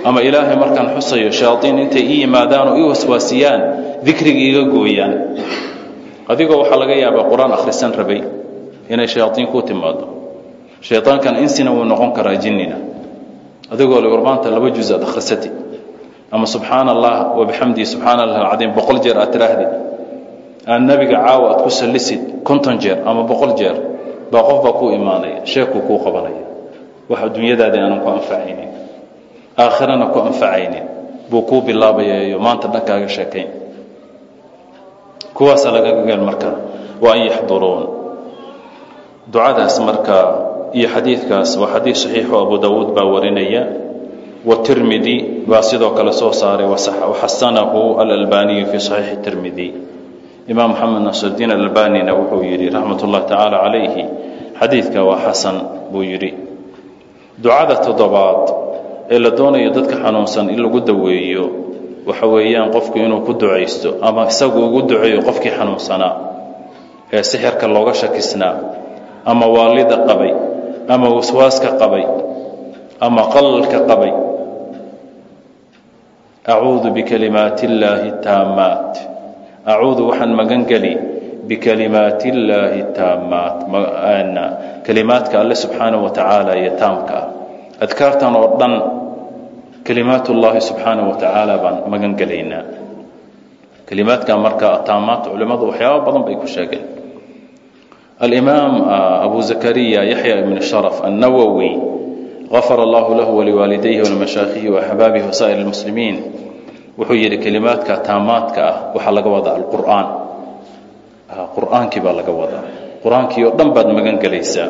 ama ilaahay markaan xusayo shayaaiin intay ii yimaadaan oo i waswaasiyaan dikriga iga gooyaan. Adigoo waxaa laga yaabaa qur'aan akhrisan rabay inay shayaaiin ku timaado shayطaankan insina wuu noqon karaa jinnina. Adigoo le warmaanta laba juz aad akhrisati. Ama subxaana allah wabixamdihi subxaana allah alcadiim boqol jeer aad tiraahdid aan nebiga caawa aad ku sallisid konton jeer ama boqol jeer baa qof baa kuu imaanaya sheekuu kuu qabanaya. Wax adduunyadaadii aanan ku anfacaynin aakhirana ku anfacaynin buu kuu bilaabayayo maanta dhankaaga sheekayn. Kuwaasa laga gageel marka waa an yaxduruun. Ducadaas marka iyo xadiidkaas. Waa xadiid saxiixo abu dawuud baa warinaya. Watirmidi baa sidoo kale soo saaray. Waxasanahu alalbaniyu fii saxiixi tirmidi. Imaam moxamed nasirdiin alalbanina wuxuu yidhi raxmat ullahi tacaala calayhi xadiidka waa xasan buu yidhi. Ducada toddobaad ee la doonayo dadka xanuunsan in lagu daweeyo waxa weeyaan qofku inuu ku ducaysto ama isagu ugu duceeyo qofkii xanuunsanaa ee sixirka looga shakisnaa ama waalida qabay ama waswaaska qabay ama qalalka qabay. Acuudu bikalimaati illaahi taamaat. Acuudu waxaan magan geli bikalimaati illaahi taamaat kalimaadka alle subxaana wa tacaala iyo taamka. Ah adkaartan oo dhan kalimaat ullaahi subxaana wa tacaala baan magan gelaynaa. Kalimaadkan marka taamaat culimmadu waxyaaba badan bay ku sheegeen alimaam abu zakariya yaxya ibn sharaf annawowi غafar allahu lahu waliwaalidayhi walimashaakhihi waaxbaabihi wasaa'ir اlmuslimiin wuxuu yidhi kelimaadka taamaadka ah waxaa laga wadaa alqur'aan. Qur'aankii baa laga wadaa. Qur'aankii oo dhan baad magan gelaysaa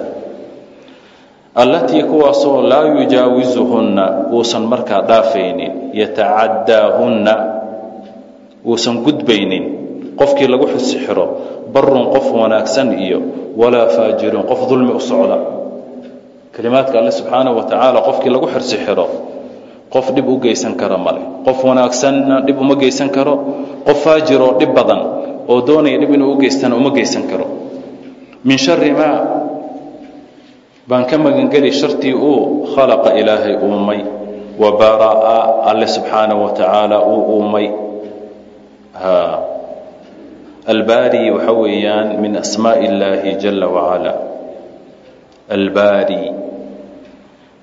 allatii kuwaasoo laa yujaawizuhunna uusan markaa dhaafaynin yatacaddaahunna uusan gudbaynin. Qofkii lagu xisixiro barun qof wanaagsan iyo walaa faajirun qof dulmi u socda. Kelimaadka alle subxaanaه wa tacaala qofkii lagu xirsixiro qof dhib u geysan kara male qof wanaagsanna dhib uma geysan karo qof faajiroo dhib badan oo doonaya dhib inuu u geystana uma geysan karo. Min shari maa baan ka magangeli shartii uu khalaqa ilaahay uumay wa bara'a alle subxaanaه wa tacaala uu uumay albaari waxa weeyaan min asmaaءi اllaahi jala wacala albaari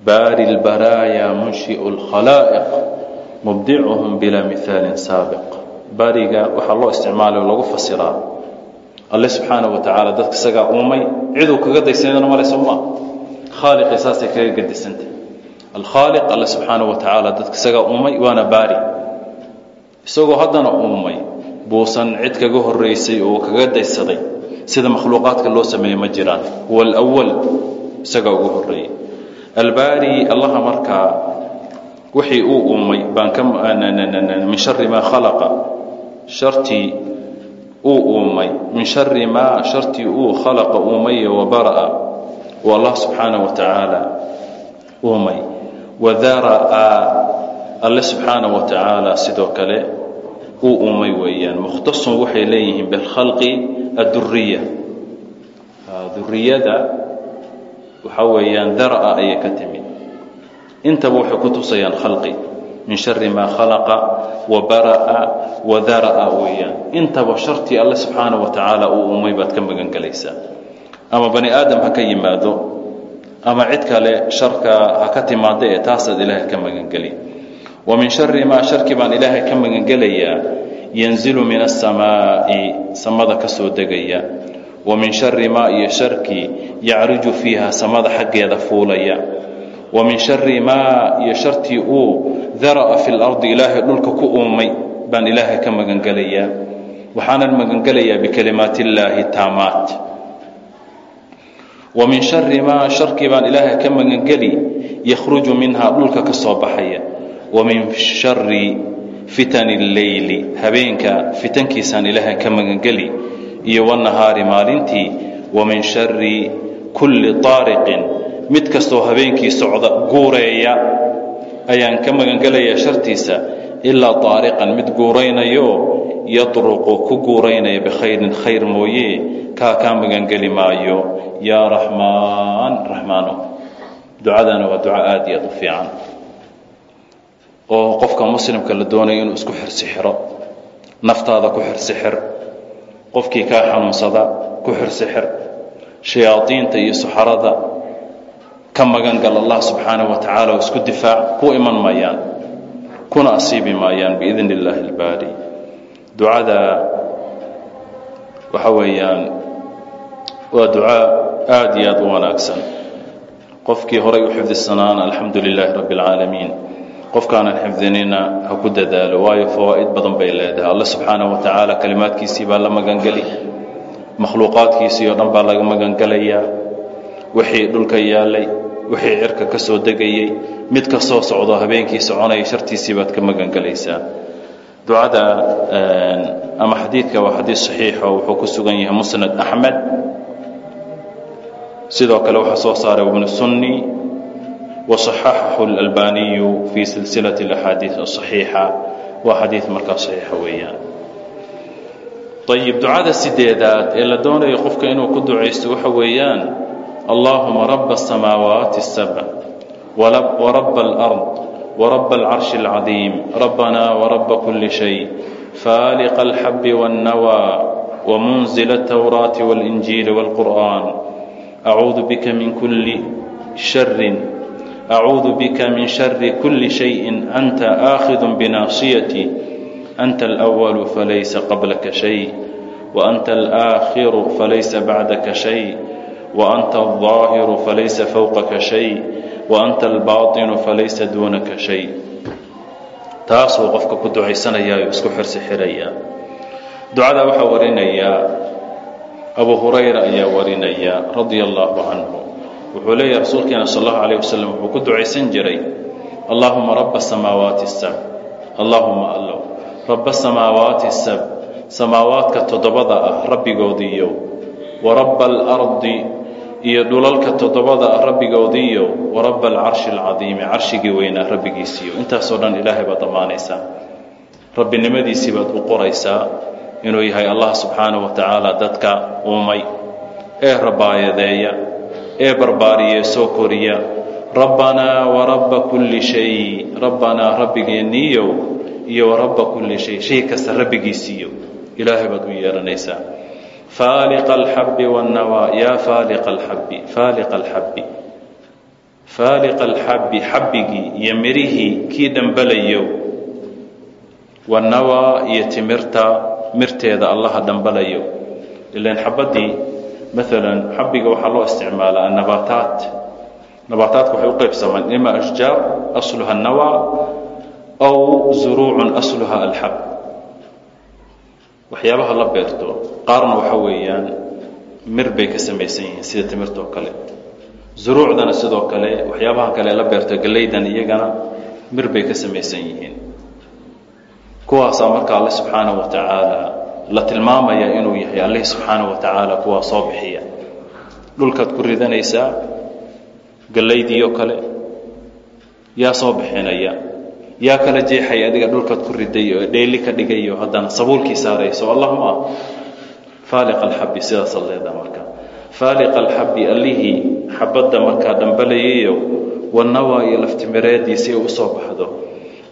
baari اlbaraaya munshiئu اlkhalaa'iq mubdicuhum bilaa mihaalin saabiq baariga waxaa loo isticmaalay oo lagu fasiraa alle subxaana wa tacaala dadka isagaa uumay ciduu kaga daysanadana male soma khaaliqii saasay kaga gadisantah alkhaaliq alle subxaana wa tacaala dadka isagaa uumay waana baari isagoo haddana uumay buusan cid kaga horeysay oo kaga daysaday. Sida makhluuqaadka loo sameeye ma jiraan. Huwa alwal isagaa ugu horeeyey albaari allaha markaa wixii uu uumay baan min shari maa khalaqa. Shartii uu uumay min shari maa shartii uu khalaqa uumaye wabara'a uu allah subxaana wa tacaala uumay. Wadara'a alle subxaana wa tacaala sidoo kale uu uumay weeyaan. Mukhtasun waxay leeyihiin bilkhalqi adduriya duriyada waxaa weeyaan dara'a ayay ka timid. Intaba waxay ku tusayaan khalqi. Min shari maa khalaqa wa bara'a wa dara'a weeyaan. Intaba shartii alle subxaana wa tacaala uu uumay baad ka magan gelaysaa ama bani aadam ha ka yimaado ama cid kale sharka ha ka timaada ee taasaad ilaahay ka magangeli wa shari maa sharkii baan ilaahay ka magangelayaa yanzilu min asamaa'i samada ka soo degaya wa min shari maa iyo sharkii yacriju fiiha samada xaggeeda fuulaya wa min shari maa iyo shartii uu dara'a fi lardi ilaahay dhulka ku uumay baan ilaahay ka magangelayaa waxaanan magangelayaa bikalimaati illaahi taamaat wa min shari maa sharkii baan ilaahay ka magangeli yakhruju minhaa dhulka ka soo baxaya wa min shari fitani اlleyli habeenka fitankiisaan ilaahay ka magangeli iyo wanahaari maalintii wa min shari kulli طaariqin mid kastoo habeenkii socda guureeya ayaan ka magangelayaa shartiisa ilaa طaariqan mid guuraynayo yadruqu ku guuraynaya bikhayrin khayr mooye kaa kaa magangeli maayo yaa raxmaan raxmaano ducadana waa duco aad iyo aad u fiican oo qofka muslimka la doonayo inuu isku xirsixiro naftaada ku xirsixir qofkii kaa xanuunsada ku xirsixir shayaadiinta iyo suxarada ka magangal allah subxaanah wa tacaala isku difaac ku iman maayaan. Kuna asiibi maayaan biidn illaahi اlbaari ducada waxa weeyaan waa ducaa aad iyo aad u wanaagsan. Qofkii horay u xifdisanaana alxamdu lilaahi rabi اlcaalamiin qofkaanan xifdinina ha ku dadaalo. Waayo fawaa'id badan bay leedahay. Alle subxaanaه wa tacaala kalimaadkiisii baa la magangeli makhluuqaadkiisii oo dhan baa laga magangelayaa wixii dhulka yaallay wixii cirka ka soo degayey mid ka soo socdo habeenkii soconaya shartiisii baad ka magangelaysaa ducada ama xadiidka waa xadiid saxiixo wuxuu ku sugan yahay musnad axmed sidoo kale waxaa soo saaray ibnu sunni waصaxaxahu اlalbaniyu fii silsilaة اlaxaadiiث aصaxiixa waa xadiid markaa saxiixa weeyaan ayib ducada sideedaad ee la doonayo qofka inuu ku ducaysto waxa weeyaan allahuma raba الsamaawaati الsabع waraba اlأrض waraba اlcarshi اlcadiim rabbana waraba kuli shay faaliqa اlxabi wالnawى wamunzila الtawraati wاlinjiili wاlqur'an acuudu bika min kuli shari acuudu bika min shari kuli shayin anta aakhidu binaasiyatii anta alwalu falaysa qablaka shay waanta alaakhiru falaysa bacdaka shay waanta aldaahiru falaysa fowqaka shay waanta albaatinu falaysa duunaka shay taasuu qofka ku ducaysanayaa isku xirsi xirayaa ducada waxaa warinayaa abu hurayra ayaa warinaya radia allaahu canhu wuxuu leeyahy rasuulkeena sal allahu alayh wasalam wuxuu ku ducaysan jiray allahuma raba samaawaati الsab allahuma allow. Raba samaawaati sab samaawaadka toddobada ah rabbigoodiiyo wa rabba alardi iyo dhulalka toddobada ah rabbigoodiiyo wa rabba alcarshi alcadiimi carshigii weynaa rabbigiisiiyo intaasoo dhan ilaahay baad ammaanaysaa rabbinimadiisii baad u qoraysaa inuu yahay allah subxaanahu wa tacaala dadka uumay ee rabaayadeeya ee barbaariyee soo koriya rabbanaa wa rabba kulli shay rabbanaa rabbigeenniiyow iyo warabba kulli shay shay kasta rabbigiisiiyo ilaahay baad u yeeranaysaa faaliqa alxabbi wannawaa yaa faaliqa alxabbi faaliqa alxabbi faaliqa alxabbi xabbigii iyo mirihii kii dhambalayo wannawaa iyo timirta mirteeda allaha dhambalayo ilan xabaddii maalan xabbiga waxaa loo isticmaalaa annabaataat nabaataadka waxay u qaybsamaan ima ashjaar asluha annawaa aw zuruucun asluha alxab. Waxyaabaha la beerto qaarna waxa weeyaan mir bay ka samaysan yihiin sida timirtoo kale. Zuruucdana sidoo kale waxyaabaha kale la beerto gallaydan iyagana mir bay ka samaysan yihiin. Kuwaasaa marka alle subxaanaه wa tacaala la tilmaamaya inuu yahay alleh subxaanaه wa tacaala kuwaa soo bixiya. Dhulkaad ku ridanaysaa gallaydii oo kale yaa soo bixinaya. Yaa kala jeexay adiga dhulkaad ku riday oo dheeli ka dhigayo haddana sabuulkii saarayso. Allahuma ah faaliq alxabi sidaasaad leedaha marka. Faaliq alxabi allihii xabadda markaa dhambalayayo wanawaa iyo laftimireedii si ay u soo baxdo.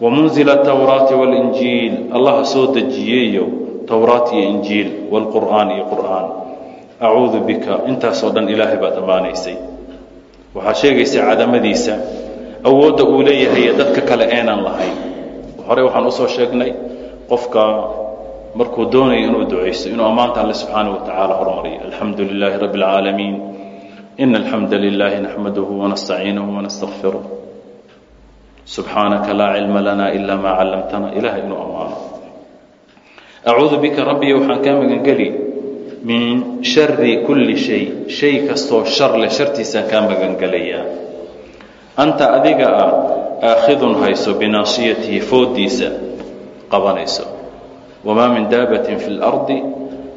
Wamunzila atawraati walinjiil allaha soo dejiyeyo towraat iyo injiil waalqur'aan iyo qur'aan. Acuudu bika. Intaasoo dhan ilaahay baad ammaanaysay waxaad sheegaysaa cadamadiisa awoodda uu leeyahay dadka kale eenan lahayn. Hore waxaan u soo sheegnay qofka markuu doonayo inuu ducaysto inuu ammaanta alle subxaanaه wa tacaala hormariyo alxamdu lilaahi rabbi اlcaalamiin ina alxamda lilaahi naxmaduhu wanastaciinuhu wanastakfiruh subxaanaka laa cilma lana ila maa callamtana. Ilahay inuu ammaano acuudu bika rabbiya waxaan kaa magangeli. Min shari kulli shay. Shay kastoo shar leh shartiisaan kaa magangelayaa. Anta adiga ah aakhidun hayso binaasiyatihi foodiisa qabanayso. Wamaa min daabatin fi اlardi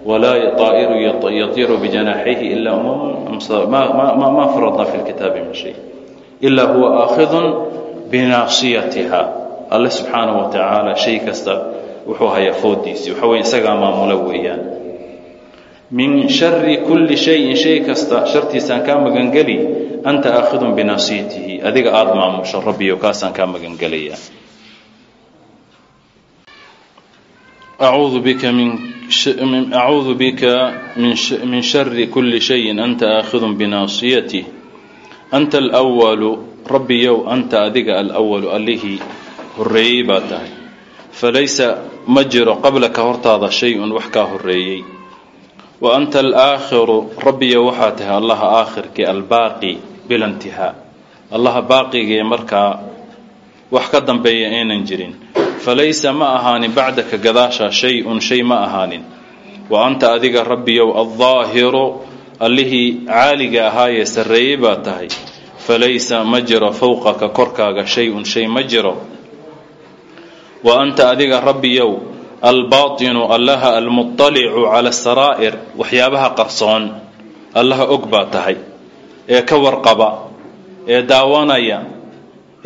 walaa aa'iru yatiru bijanaaxayhi ilaa ma faradna fi lkitaabi min shay. Ilaa huwa aakhidun binaasiyatiha. Alle subxaanaه wa tacaala shay kasta wuxuu hayaa foodiisii waxa weye isagaa maamula weeyaan. Min shari kulli shayin shay kasta shartiisaan kaa magangeli anta aakhidun binaasiyatihi adiga aada maamusho rabbiyo kaasaan kaa magangelaya acuudu bika acuudu bika min shari kulli shayin anta aakhidun binaasiyatih anta alwalu rabbiyow anta adiga alwalu allihii horreeyey baa tahay falaysa ma jiro qablaka hortaada shay-un wax kaa horreeyey wa anta alaakhiru rabbiyo waxaa tahay allaha aakhirkii albaaqi bila intihaa allaha baaqigee markaa wax ka dambeeya aynan jirin falaysa ma ahaanin bacdaka gadaasha shay-un shay ma ahaanin wa anta adiga rabbiyow aldaahiru allihii caaliga ahaayee sarreeyey baa tahay falaysa ma jiro fowqaka korkaaga shay-un shay ma jiro wa anta adiga rabbiyow albaatinu allaha almuطalicu cala asaraa'ir waxyaabaha qarsoon allaha og baa tahay ee ka warqaba ee daawanaya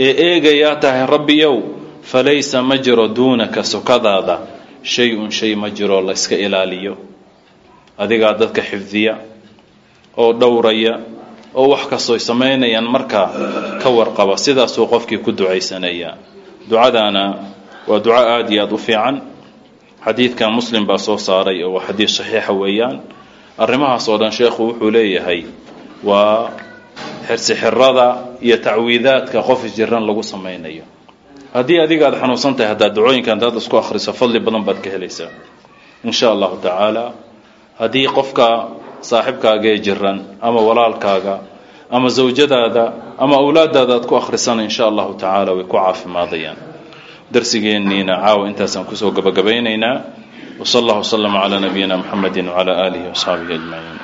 ee eegayaa tahay rabbiyow falaysa ma jiro duunaka sokadaada shay-un shay ma jiro layska ilaaliyo. Adigaa dadka xifdiya oo dhowraya oo wax kastooy samaynayaan markaa ka warqaba sidaasuu qofkii ku ducaysanayaa ducadaana waa duco aada iyo aada u fiican. Xadiidkan muslim baa soo saaray oo waa xadiid saxiixa weeyaan. Arrimahaas oo dhan sheekhu wuxuu leeyahay waa xirsixirada iyo tacwiidaadka qof jiran lagu samaynayo. Haddii adiga xanuunsan tahay haddaad ducooyinkan hadaad isku akhriso fadli badan baad ka helaysaa. In sha allahu tacaala haddii qofka saaxibkaagaee jiran ama walaalkaaga ama zawjadaada ama awlaadaada aad ku akhrisana in sha allahu tacaala way ku caafimaadayaan darsigeenniina caawa intaasaan ku soo gabagabaynaynaa wsal allah wslama calaa nabiyina mxamedi wcala aalihi waasxaabihi ajmaciin